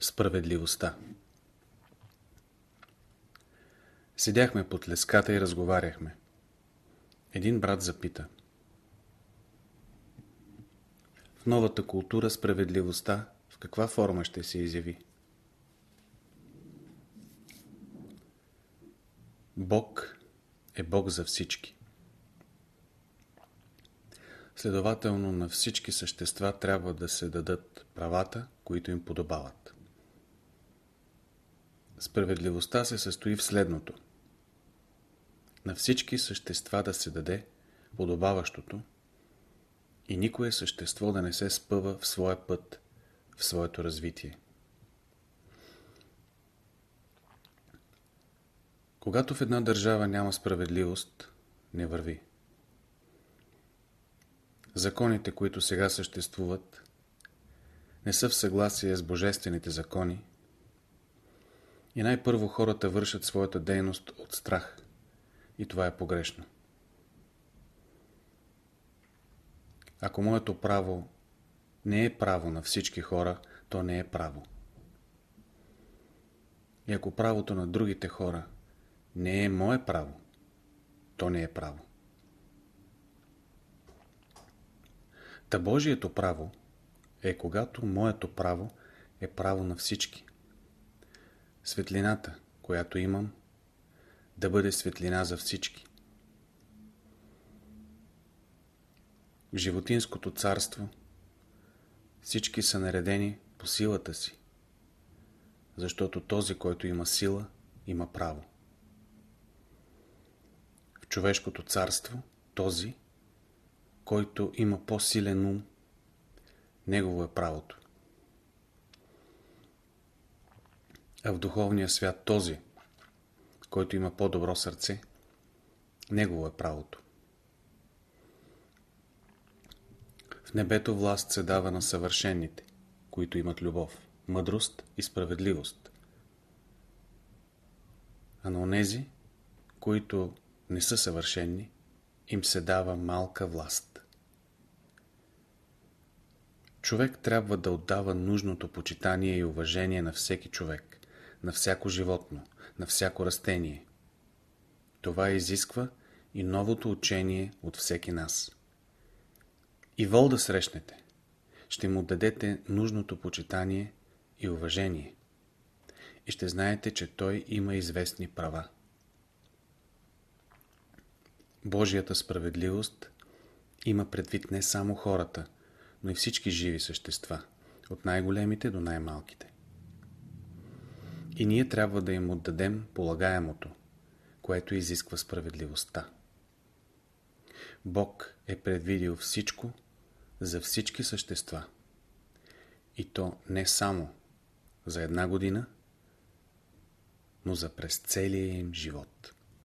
Справедливостта Седяхме под леската и разговаряхме. Един брат запита. В новата култура справедливостта в каква форма ще се изяви? Бог е Бог за всички. Следователно на всички същества трябва да се дадат правата, които им подобават. Справедливостта се състои в следното. На всички същества да се даде подобаващото и никое същество да не се спъва в своя път, в своето развитие. Когато в една държава няма справедливост, не върви. Законите, които сега съществуват, не са в съгласие с божествените закони и най-първо хората вършат своята дейност от страх. И това е погрешно. Ако моето право не е право на всички хора, то не е право. И ако правото на другите хора не е мое право, то не е право. Та Божието право е когато моето право е право на всички. Светлината, която имам, да бъде светлина за всички. В животинското царство всички са наредени по силата си, защото този, който има сила, има право. В човешкото царство този, който има по-силен ум, негово е правото. А в духовния свят този, който има по-добро сърце, негово е правото. В небето власт се дава на съвършените, които имат любов, мъдрост и справедливост. А на онези, които не са съвършени, им се дава малка власт. Човек трябва да отдава нужното почитание и уважение на всеки човек, на всяко животно, на всяко растение. Това изисква и новото учение от всеки нас. И вол да срещнете, ще му дадете нужното почитание и уважение. И ще знаете, че той има известни права. Божията справедливост има предвид не само хората, но и всички живи същества, от най-големите до най-малките. И ние трябва да им отдадем полагаемото, което изисква справедливостта. Бог е предвидил всичко за всички същества. И то не само за една година, но за през целия им живот.